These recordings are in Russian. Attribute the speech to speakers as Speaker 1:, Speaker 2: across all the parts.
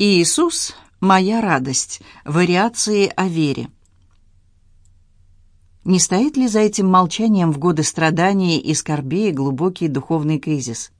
Speaker 1: Иисус – моя радость. Вариации о вере. Не стоит ли за этим молчанием в годы страданий и скорбей глубокий духовный кризис?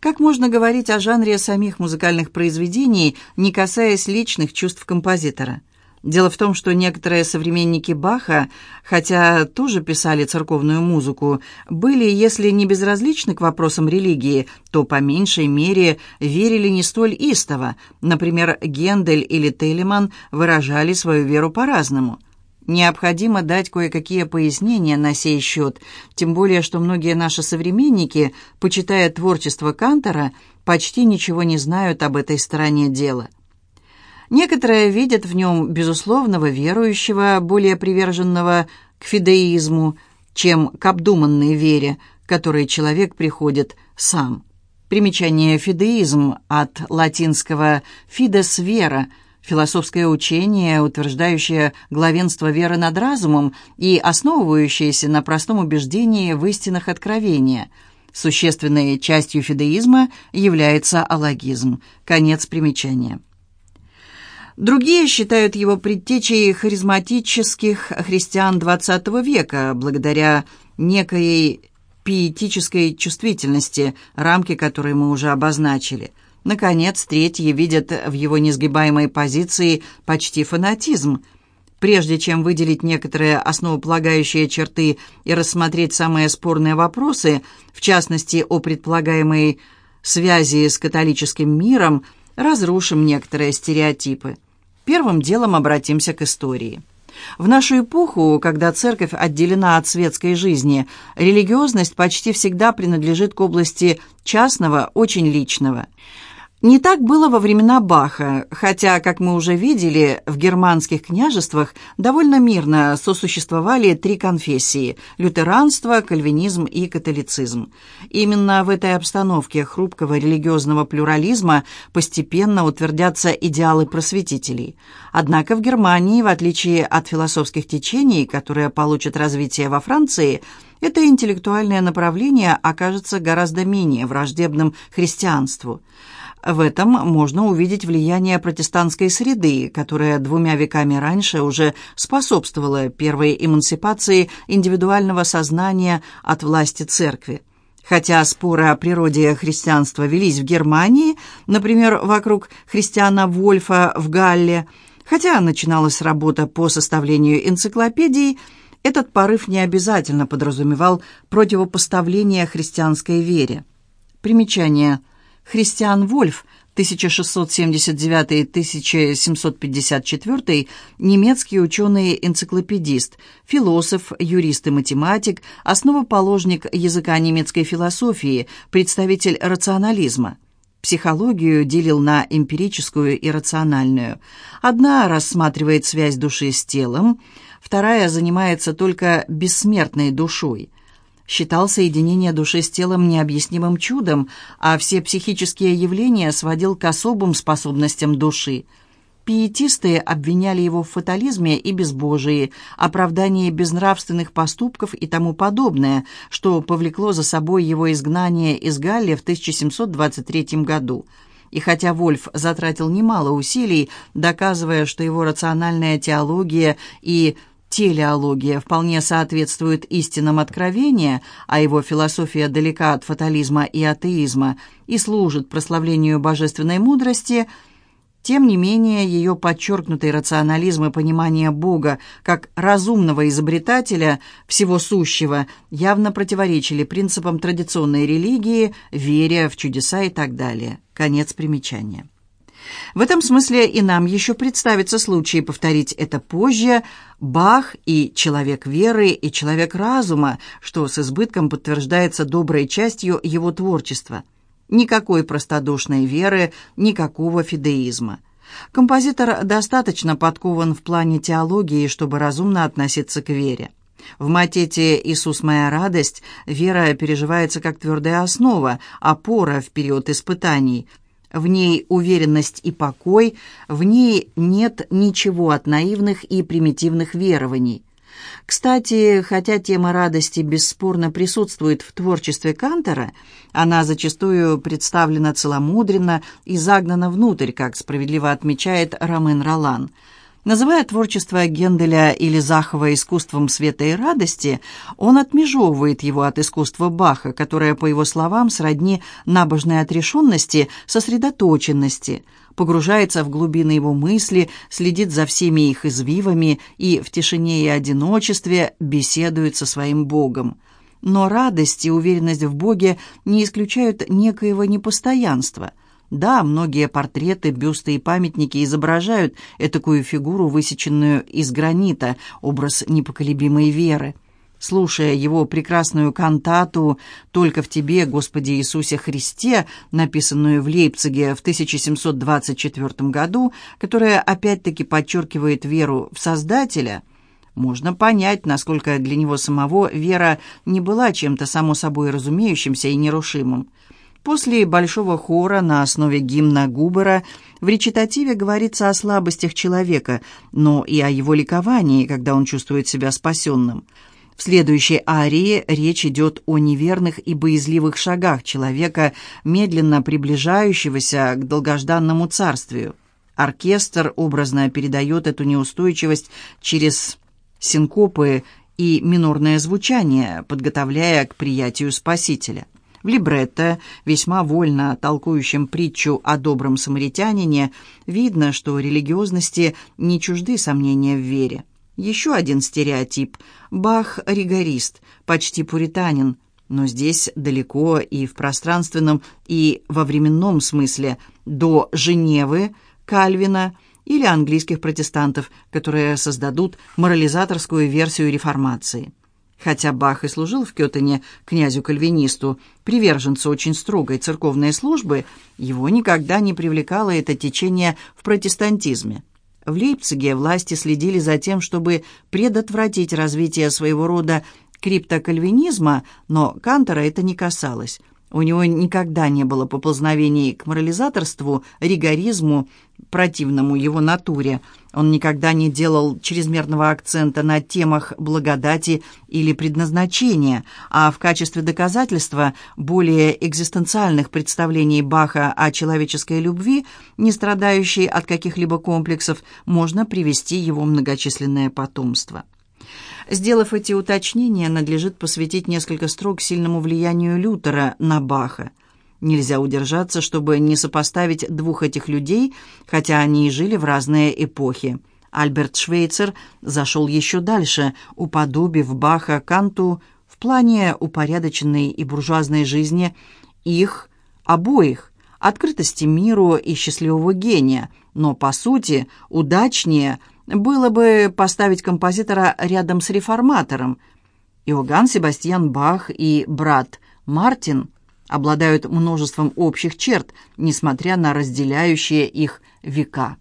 Speaker 1: Как можно говорить о жанре самих музыкальных произведений, не касаясь личных чувств композитора? Дело в том, что некоторые современники Баха, хотя тоже писали церковную музыку, были, если не безразличны к вопросам религии, то по меньшей мере верили не столь истово. Например, Гендель или Телеман выражали свою веру по-разному. Необходимо дать кое-какие пояснения на сей счет, тем более, что многие наши современники, почитая творчество Кантора, почти ничего не знают об этой стороне дела. Некоторые видят в нем безусловного верующего, более приверженного к фидеизму, чем к обдуманной вере, к которой человек приходит сам. Примечание «фидеизм» от латинского «fides вера» философское учение, утверждающее главенство веры над разумом и основывающееся на простом убеждении в истинах откровения. Существенной частью фидеизма является алогизм. Конец примечания. Другие считают его предтечей харизматических христиан XX века, благодаря некой пиетической чувствительности, рамки которой мы уже обозначили. Наконец, третьи видят в его несгибаемой позиции почти фанатизм. Прежде чем выделить некоторые основополагающие черты и рассмотреть самые спорные вопросы, в частности, о предполагаемой связи с католическим миром, разрушим некоторые стереотипы. Первым делом обратимся к истории. В нашу эпоху, когда церковь отделена от светской жизни, религиозность почти всегда принадлежит к области частного, очень личного – не так было во времена Баха, хотя, как мы уже видели, в германских княжествах довольно мирно сосуществовали три конфессии – лютеранство, кальвинизм и католицизм. Именно в этой обстановке хрупкого религиозного плюрализма постепенно утвердятся идеалы просветителей. Однако в Германии, в отличие от философских течений, которые получат развитие во Франции, это интеллектуальное направление окажется гораздо менее враждебным христианству – в этом можно увидеть влияние протестантской среды, которая двумя веками раньше уже способствовала первой эмансипации индивидуального сознания от власти церкви. Хотя споры о природе христианства велись в Германии, например, вокруг христиана Вольфа в Галле, хотя начиналась работа по составлению энциклопедии, этот порыв не обязательно подразумевал противопоставление христианской вере. Примечание – Христиан Вольф 1679-1754, немецкий ученый-энциклопедист, философ, юрист и математик, основоположник языка немецкой философии, представитель рационализма. Психологию делил на эмпирическую и рациональную. Одна рассматривает связь души с телом, вторая занимается только бессмертной душой – считал соединение души с телом необъяснимым чудом, а все психические явления сводил к особым способностям души. Пиетисты обвиняли его в фатализме и безбожии, оправдании безнравственных поступков и тому подобное, что повлекло за собой его изгнание из Галли в 1723 году. И хотя Вольф затратил немало усилий, доказывая, что его рациональная теология и телеология вполне соответствует истинам откровения, а его философия далека от фатализма и атеизма и служит прославлению божественной мудрости, тем не менее ее подчеркнутый рационализм и понимание Бога как разумного изобретателя всего сущего явно противоречили принципам традиционной религии, вере в чудеса и так далее. Конец примечания. В этом смысле и нам еще представится случай повторить это позже. Бах и человек веры, и человек разума, что с избытком подтверждается доброй частью его творчества. Никакой простодушной веры, никакого фидеизма. Композитор достаточно подкован в плане теологии, чтобы разумно относиться к вере. В матете «Иисус, моя радость» вера переживается как твердая основа, опора в период испытаний – в ней уверенность и покой, в ней нет ничего от наивных и примитивных верований. Кстати, хотя тема радости бесспорно присутствует в творчестве Кантера, она зачастую представлена целомудренно и загнана внутрь, как справедливо отмечает Ромен Ролан – Называя творчество Генделя или Захова искусством света и радости, он отмежевывает его от искусства Баха, которое, по его словам, сродни набожной отрешенности, сосредоточенности, погружается в глубины его мысли, следит за всеми их извивами и в тишине и одиночестве беседует со своим Богом. Но радость и уверенность в Боге не исключают некоего непостоянства – да, многие портреты, бюсты и памятники изображают этакую фигуру, высеченную из гранита, образ непоколебимой веры. Слушая его прекрасную кантату «Только в Тебе, Господи Иисусе Христе», написанную в Лейпциге в 1724 году, которая опять-таки подчеркивает веру в Создателя, можно понять, насколько для него самого вера не была чем-то само собой разумеющимся и нерушимым. После большого хора на основе гимна Губера в речитативе говорится о слабостях человека, но и о его ликовании, когда он чувствует себя спасенным. В следующей арии речь идет о неверных и боязливых шагах человека, медленно приближающегося к долгожданному царствию. Оркестр образно передает эту неустойчивость через синкопы и минорное звучание, подготовляя к приятию Спасителя. В либретто, весьма вольно толкующем притчу о добром самаритянине, видно, что религиозности не чужды сомнения в вере. Еще один стереотип. Бах – ригорист, почти пуританин, но здесь далеко и в пространственном, и во временном смысле, до Женевы, Кальвина или английских протестантов, которые создадут морализаторскую версию реформации. Хотя Бах и служил в Кётене князю-кальвинисту, приверженцу очень строгой церковной службы, его никогда не привлекало это течение в протестантизме. В Лейпциге власти следили за тем, чтобы предотвратить развитие своего рода криптокальвинизма, но Кантора это не касалось. У него никогда не было поползновений к морализаторству, ригоризму, противному его натуре. Он никогда не делал чрезмерного акцента на темах благодати или предназначения, а в качестве доказательства более экзистенциальных представлений Баха о человеческой любви, не страдающей от каких-либо комплексов, можно привести его многочисленное потомство. Сделав эти уточнения, надлежит посвятить несколько строк сильному влиянию Лютера на Баха. Нельзя удержаться, чтобы не сопоставить двух этих людей, хотя они и жили в разные эпохи. Альберт Швейцер зашел еще дальше, уподобив Баха Канту в плане упорядоченной и буржуазной жизни их обоих, открытости миру и счастливого гения, но, по сути, удачнее – было бы поставить композитора рядом с реформатором. Иоганн Себастьян Бах и брат Мартин обладают множеством общих черт, несмотря на разделяющие их века.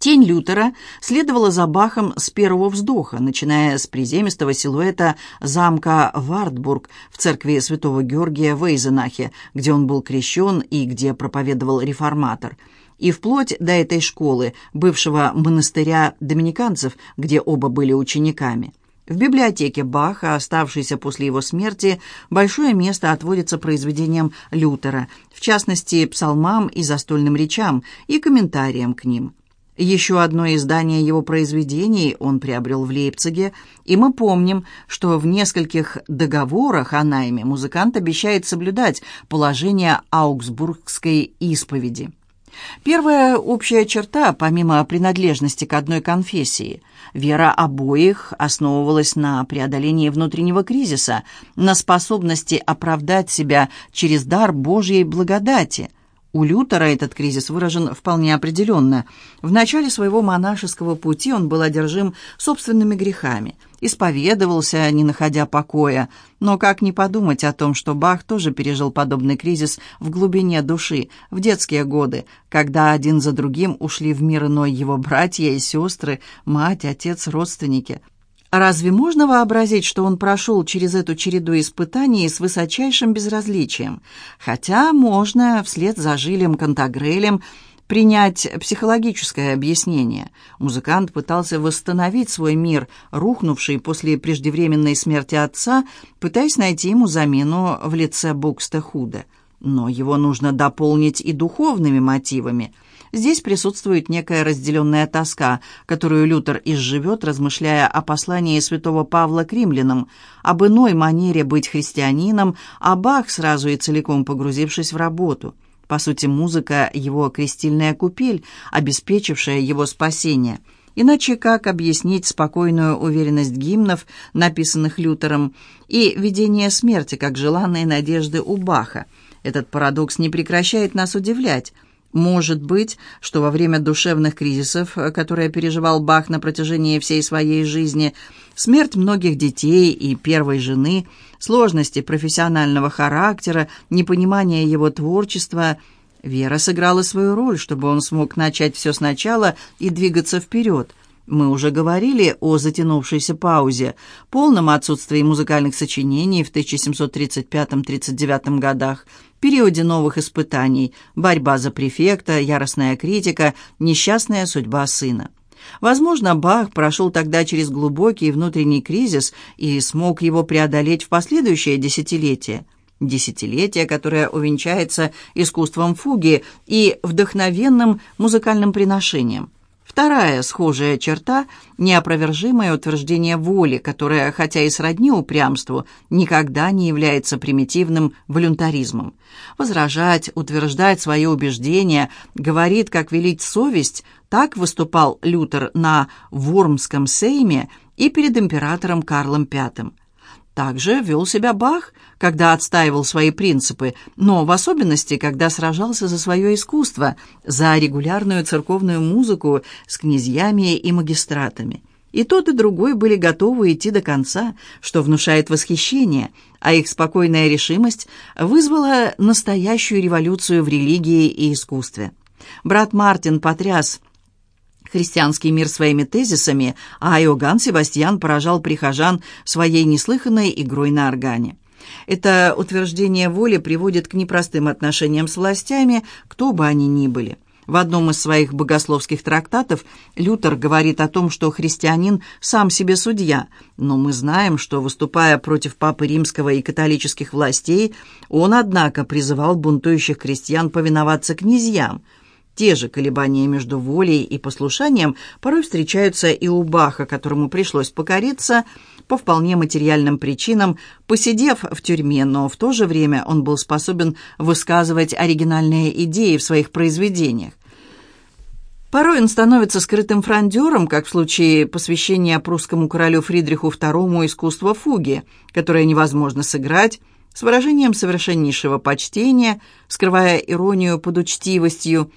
Speaker 1: Тень Лютера следовала за Бахом с первого вздоха, начиная с приземистого силуэта замка Вартбург в церкви святого Георгия в Эйзенахе, где он был крещен и где проповедовал реформатор – и вплоть до этой школы, бывшего монастыря доминиканцев, где оба были учениками. В библиотеке Баха, оставшейся после его смерти, большое место отводится произведениям Лютера, в частности, псалмам и застольным речам, и комментариям к ним. Еще одно издание его произведений он приобрел в Лейпциге, и мы помним, что в нескольких договорах о найме музыкант обещает соблюдать положение Аугсбургской исповеди. Первая общая черта, помимо принадлежности к одной конфессии, вера обоих основывалась на преодолении внутреннего кризиса, на способности оправдать себя через дар Божьей благодати – у Лютера этот кризис выражен вполне определенно. В начале своего монашеского пути он был одержим собственными грехами, исповедовался, не находя покоя. Но как не подумать о том, что Бах тоже пережил подобный кризис в глубине души, в детские годы, когда один за другим ушли в мир иной его братья и сестры, мать, отец, родственники – Разве можно вообразить, что он прошел через эту череду испытаний с высочайшим безразличием? Хотя можно, вслед за Жилем Кантагрелем, принять психологическое объяснение. Музыкант пытался восстановить свой мир, рухнувший после преждевременной смерти отца, пытаясь найти ему замену в лице Букста Худа. Но его нужно дополнить и духовными мотивами. Здесь присутствует некая разделенная тоска, которую Лютер изживет, размышляя о послании святого Павла к римлянам, об иной манере быть христианином, а Бах сразу и целиком погрузившись в работу – по сути, музыка — его крестильная купель, обеспечившая его спасение. Иначе как объяснить спокойную уверенность гимнов, написанных Лютером, и видение смерти как желанной надежды у Баха? Этот парадокс не прекращает нас удивлять — может быть, что во время душевных кризисов, которые переживал Бах на протяжении всей своей жизни, смерть многих детей и первой жены, сложности профессионального характера, непонимание его творчества, Вера сыграла свою роль, чтобы он смог начать все сначала и двигаться вперед. Мы уже говорили о затянувшейся паузе, полном отсутствии музыкальных сочинений в 1735-39 годах, периоде новых испытаний, борьба за префекта, яростная критика, несчастная судьба сына. Возможно, Бах прошел тогда через глубокий внутренний кризис и смог его преодолеть в последующее десятилетие. Десятилетие, которое увенчается искусством фуги и вдохновенным музыкальным приношением – Вторая схожая черта – неопровержимое утверждение воли, которое, хотя и сродни упрямству, никогда не является примитивным волюнтаризмом. Возражать, утверждать свои убеждения, говорит, как велить совесть, так выступал Лютер на Вормском сейме и перед императором Карлом V. Также вел себя Бах, когда отстаивал свои принципы, но в особенности, когда сражался за свое искусство, за регулярную церковную музыку с князьями и магистратами. И тот, и другой были готовы идти до конца, что внушает восхищение, а их спокойная решимость вызвала настоящую революцию в религии и искусстве. Брат Мартин потряс христианский мир своими тезисами, а Иоганн Себастьян поражал прихожан своей неслыханной игрой на органе. Это утверждение воли приводит к непростым отношениям с властями, кто бы они ни были. В одном из своих богословских трактатов Лютер говорит о том, что христианин сам себе судья, но мы знаем, что, выступая против Папы Римского и католических властей, он, однако, призывал бунтующих крестьян повиноваться князьям – те же колебания между волей и послушанием порой встречаются и у Баха, которому пришлось покориться по вполне материальным причинам, посидев в тюрьме, но в то же время он был способен высказывать оригинальные идеи в своих произведениях. Порой он становится скрытым фрондером, как в случае посвящения прусскому королю Фридриху II искусства фуги, которое невозможно сыграть, с выражением совершеннейшего почтения, скрывая иронию под учтивостью,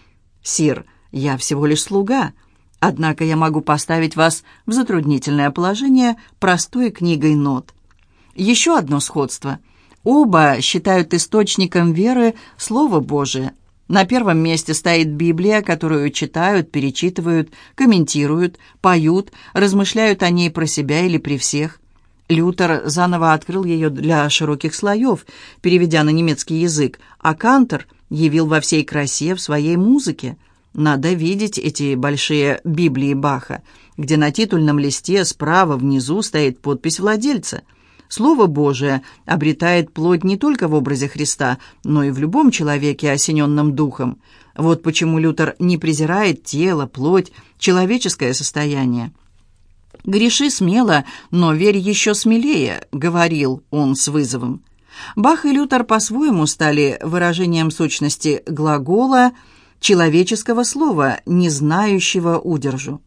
Speaker 1: «Сир, я всего лишь слуга, однако я могу поставить вас в затруднительное положение простой книгой нот». Еще одно сходство. Оба считают источником веры Слово Божие. На первом месте стоит Библия, которую читают, перечитывают, комментируют, поют, размышляют о ней про себя или при всех. Лютер заново открыл ее для широких слоев, переведя на немецкий язык, а Кантер – явил во всей красе в своей музыке. Надо видеть эти большие Библии Баха, где на титульном листе справа внизу стоит подпись владельца. Слово Божие обретает плоть не только в образе Христа, но и в любом человеке, осененном духом. Вот почему Лютер не презирает тело, плоть, человеческое состояние. «Греши смело, но верь еще смелее», — говорил он с вызовом. Бах и Лютер по-своему стали выражением сущности глагола человеческого слова, не знающего удержу.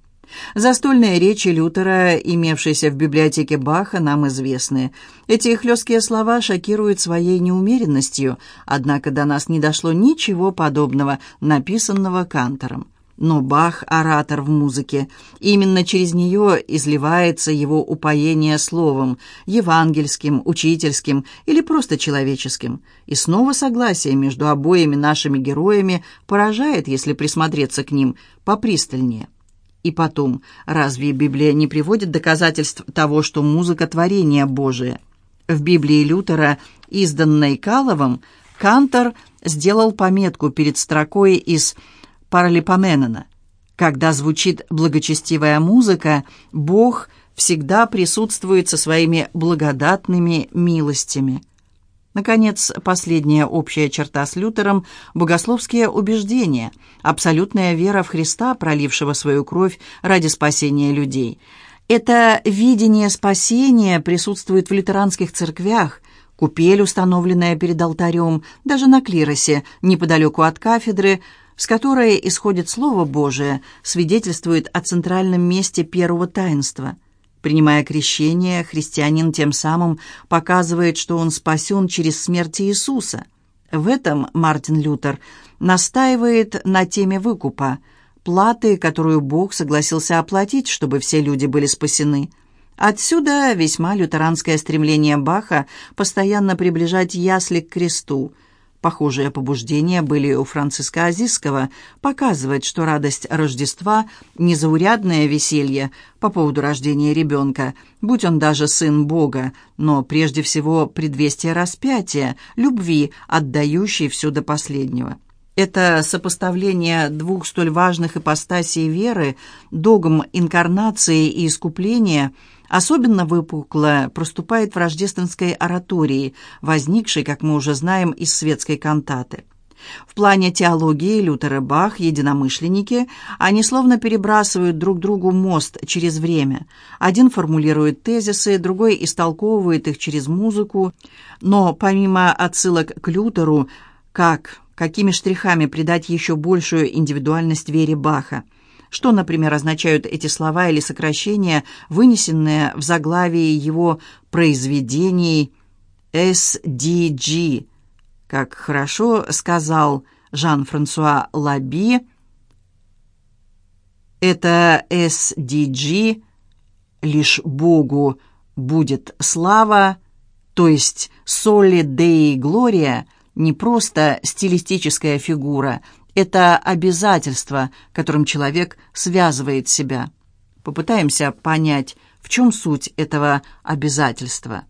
Speaker 1: Застольные речи Лютера, имевшиеся в библиотеке Баха, нам известны. Эти хлесткие слова шокируют своей неумеренностью, однако до нас не дошло ничего подобного, написанного Кантором. Но Бах – оратор в музыке. Именно через нее изливается его упоение словом, евангельским, учительским или просто человеческим. И снова согласие между обоими нашими героями поражает, если присмотреться к ним попристальнее. И потом, разве Библия не приводит доказательств того, что музыка – творение Божие? В Библии Лютера, изданной Каловым, Кантор сделал пометку перед строкой из «Святой» Паралипоменона. Когда звучит благочестивая музыка, Бог всегда присутствует со своими благодатными милостями. Наконец, последняя общая черта с Лютером – богословские убеждения, абсолютная вера в Христа, пролившего свою кровь ради спасения людей. Это видение спасения присутствует в лютеранских церквях, купель, установленная перед алтарем, даже на клиросе, неподалеку от кафедры – с которой исходит Слово Божие, свидетельствует о центральном месте первого таинства. Принимая крещение, христианин тем самым показывает, что он спасен через смерть Иисуса. В этом Мартин Лютер настаивает на теме выкупа, платы, которую Бог согласился оплатить, чтобы все люди были спасены. Отсюда весьма лютеранское стремление Баха постоянно приближать ясли к кресту – Похожие побуждения были у Франциска Азиского показывать, что радость Рождества – незаурядное веселье по поводу рождения ребенка, будь он даже сын Бога, но прежде всего предвестие распятия, любви, отдающей все до последнего. Это сопоставление двух столь важных ипостасей веры, догм инкарнации и искупления – Особенно выпукло проступает в рождественской оратории, возникшей, как мы уже знаем, из светской кантаты. В плане теологии Лютер и Бах – единомышленники, они словно перебрасывают друг другу мост через время. Один формулирует тезисы, другой истолковывает их через музыку. Но помимо отсылок к Лютеру, как, какими штрихами придать еще большую индивидуальность вере Баха – что, например, означают эти слова или сокращения, вынесенные в заглавии его произведений SDG? Как хорошо сказал Жан-Франсуа Лаби, это SDG лишь Богу будет слава, то есть «Соли Деи Глория» не просто стилистическая фигура, это обязательство, которым человек связывает себя. Попытаемся понять, в чем суть этого обязательства.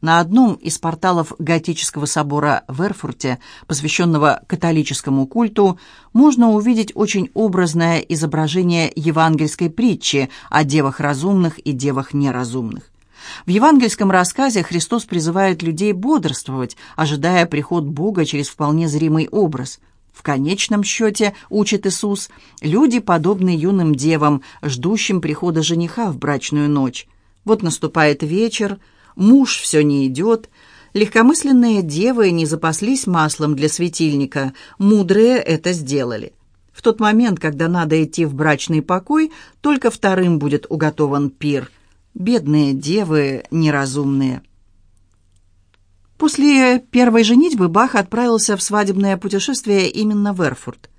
Speaker 1: На одном из порталов готического собора в Эрфурте, посвященного католическому культу, можно увидеть очень образное изображение евангельской притчи о девах разумных и девах неразумных. В евангельском рассказе Христос призывает людей бодрствовать, ожидая приход Бога через вполне зримый образ. В конечном счете, учит Иисус, люди подобны юным девам, ждущим прихода жениха в брачную ночь. Вот наступает вечер, муж все не идет, легкомысленные девы не запаслись маслом для светильника, мудрые это сделали. В тот момент, когда надо идти в брачный покой, только вторым будет уготован пир – Бедные девы неразумные. После первой женитьбы Бах отправился в свадебное путешествие именно в Эрфурт.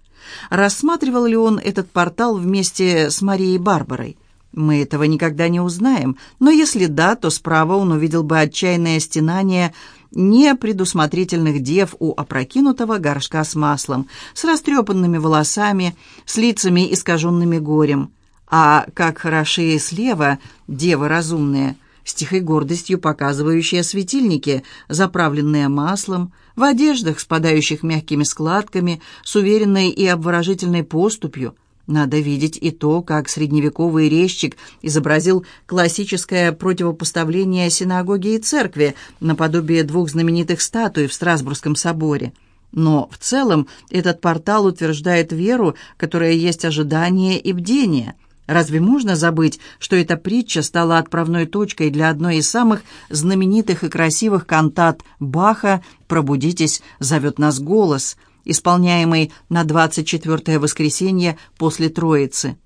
Speaker 1: Рассматривал ли он этот портал вместе с Марией Барбарой? Мы этого никогда не узнаем, но если да, то справа он увидел бы отчаянное стенание непредусмотрительных дев у опрокинутого горшка с маслом, с растрепанными волосами, с лицами искаженными горем. А как хороши слева девы разумные, с тихой гордостью показывающие светильники, заправленные маслом, в одеждах, спадающих мягкими складками, с уверенной и обворожительной поступью. Надо видеть и то, как средневековый резчик изобразил классическое противопоставление синагоги и церкви наподобие двух знаменитых статуй в Страсбургском соборе. Но в целом этот портал утверждает веру, которая есть ожидание и бдение – Разве можно забыть, что эта притча стала отправной точкой для одной из самых знаменитых и красивых кантат Баха «Пробудитесь, зовет нас голос», исполняемый на 24-е воскресенье после Троицы.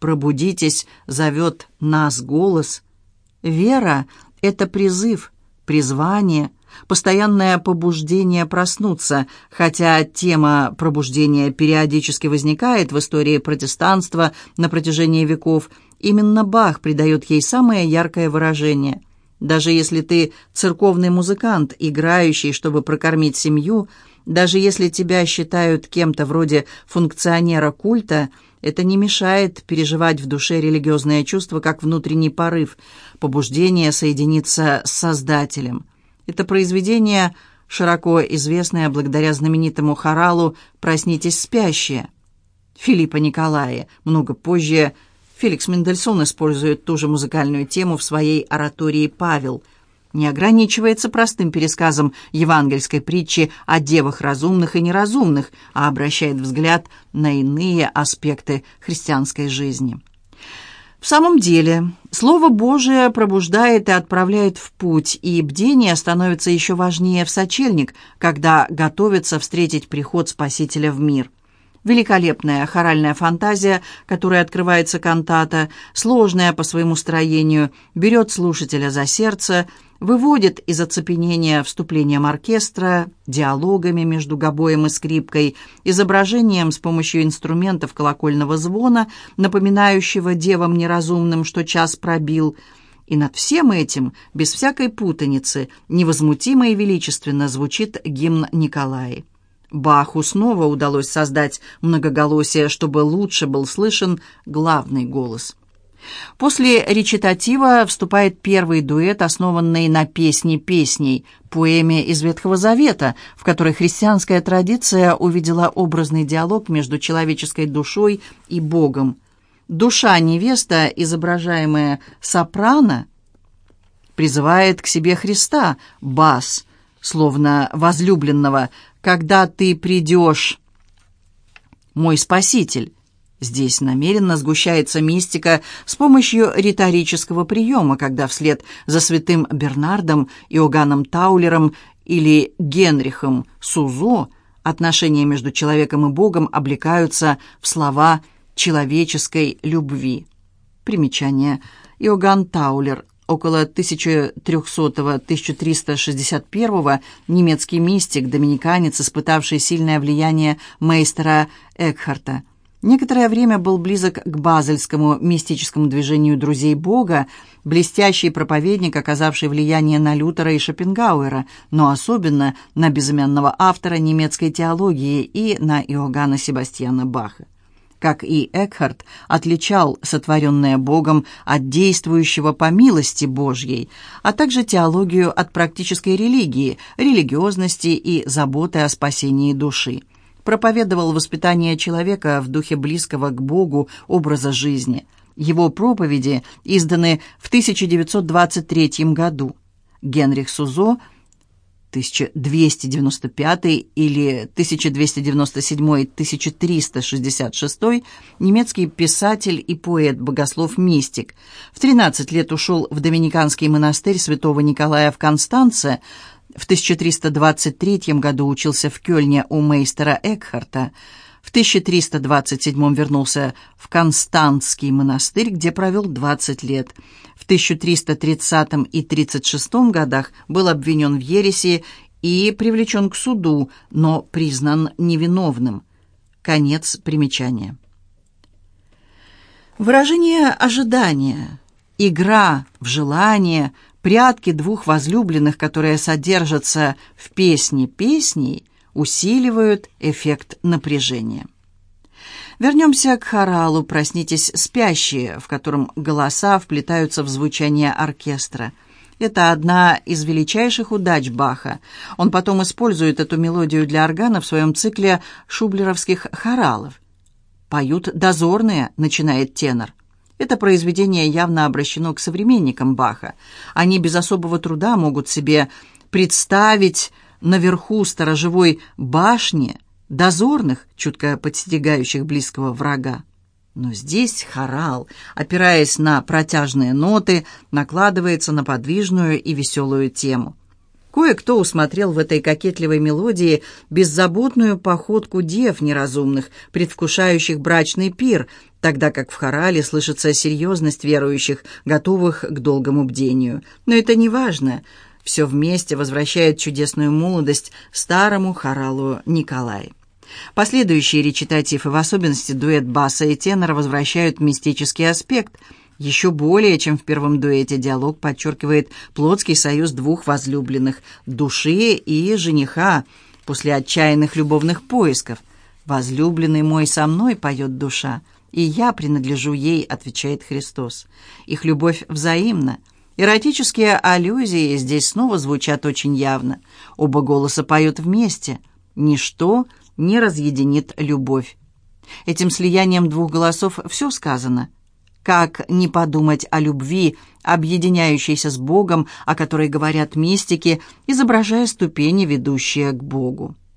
Speaker 1: «Пробудитесь, зовет нас голос». Вера — это призыв, призвание — постоянное побуждение проснуться, хотя тема пробуждения периодически возникает в истории протестанства на протяжении веков, именно Бах придает ей самое яркое выражение. Даже если ты церковный музыкант, играющий, чтобы прокормить семью, даже если тебя считают кем-то вроде функционера культа, это не мешает переживать в душе религиозное чувство как внутренний порыв, побуждение соединиться с Создателем. Это произведение широко известная благодаря знаменитому хоралу «Проснитесь, спящие». Филиппа Николая. Много позже Феликс Мендельсон использует ту же музыкальную тему в своей оратории «Павел», не ограничивается простым пересказом евангельской притчи о девах разумных и неразумных, а обращает взгляд на иные аспекты христианской жизни. В самом деле, Слово Божие пробуждает и отправляет в путь, и бдение становится еще важнее в сочельник, когда готовится встретить приход Спасителя в мир. Великолепная хоральная фантазия, которой открывается кантата, сложная по своему строению, берет слушателя за сердце – выводит из оцепенения вступлением оркестра, диалогами между гобоем и скрипкой, изображением с помощью инструментов колокольного звона, напоминающего девам неразумным, что час пробил. И над всем этим, без всякой путаницы, невозмутимо и величественно звучит гимн Николая. Баху снова удалось создать многоголосие, чтобы лучше был слышен главный голос – После речитатива вступает первый дуэт, основанный на «Песне песней», поэме из Ветхого Завета, в которой христианская традиция увидела образный диалог между человеческой душой и Богом. Душа невеста, изображаемая сопрано, призывает к себе Христа, бас, словно возлюбленного, «Когда ты придешь, мой Спаситель». Здесь намеренно сгущается мистика с помощью риторического приема, когда вслед за святым Бернардом, Иоганном Таулером или Генрихом Сузо отношения между человеком и Богом облекаются в слова человеческой любви. Примечание. Иоганн Таулер, около 1300-1361 немецкий мистик, доминиканец, испытавший сильное влияние мейстера Экхарта – Некоторое время был близок к базельскому мистическому движению друзей Бога, блестящий проповедник, оказавший влияние на Лютера и Шопенгауэра, но особенно на безымянного автора немецкой теологии и на Иоганна Себастьяна Баха. Как и Экхарт, отличал сотворенное Богом от действующего по милости Божьей, а также теологию от практической религии, религиозности и заботы о спасении души проповедовал воспитание человека в духе близкого к Богу образа жизни. Его проповеди изданы в 1923 году. Генрих Сузо 1295 или 1297-1366, немецкий писатель и поэт-богослов-мистик. В 13 лет ушел в доминиканский монастырь святого Николая в Констанце, в 1323 году учился в Кёльне у мейстера Экхарта. В 1327 вернулся в Константский монастырь, где провел 20 лет. В 1330 и 36 годах был обвинен в ереси и привлечен к суду, но признан невиновным. Конец примечания. Выражение ожидания, игра в желание – Прятки двух возлюбленных, которые содержатся в песне песней, усиливают эффект напряжения. Вернемся к хоралу «Проснитесь, спящие», в котором голоса вплетаются в звучание оркестра. Это одна из величайших удач Баха. Он потом использует эту мелодию для органа в своем цикле шублеровских хоралов. «Поют дозорные», — начинает тенор. Это произведение явно обращено к современникам Баха. Они без особого труда могут себе представить наверху сторожевой башни дозорных, чутко подстерегающих близкого врага. Но здесь хорал, опираясь на протяжные ноты, накладывается на подвижную и веселую тему. Кое-кто усмотрел в этой кокетливой мелодии беззаботную походку дев неразумных, предвкушающих брачный пир, тогда как в хорале слышится серьезность верующих, готовых к долгому бдению. Но это не важно. Все вместе возвращает чудесную молодость старому хоралу Николай. Последующие речитатив и в особенности дуэт баса и тенора возвращают мистический аспект – еще более, чем в первом дуэте, диалог подчеркивает плотский союз двух возлюбленных – души и жениха после отчаянных любовных поисков. «Возлюбленный мой со мной», – поет душа, – «и я принадлежу ей», – отвечает Христос. Их любовь взаимна. Эротические аллюзии здесь снова звучат очень явно. Оба голоса поют вместе. Ничто не разъединит любовь. Этим слиянием двух голосов все сказано. Как не подумать о любви, объединяющейся с Богом, о которой говорят мистики, изображая ступени, ведущие к Богу.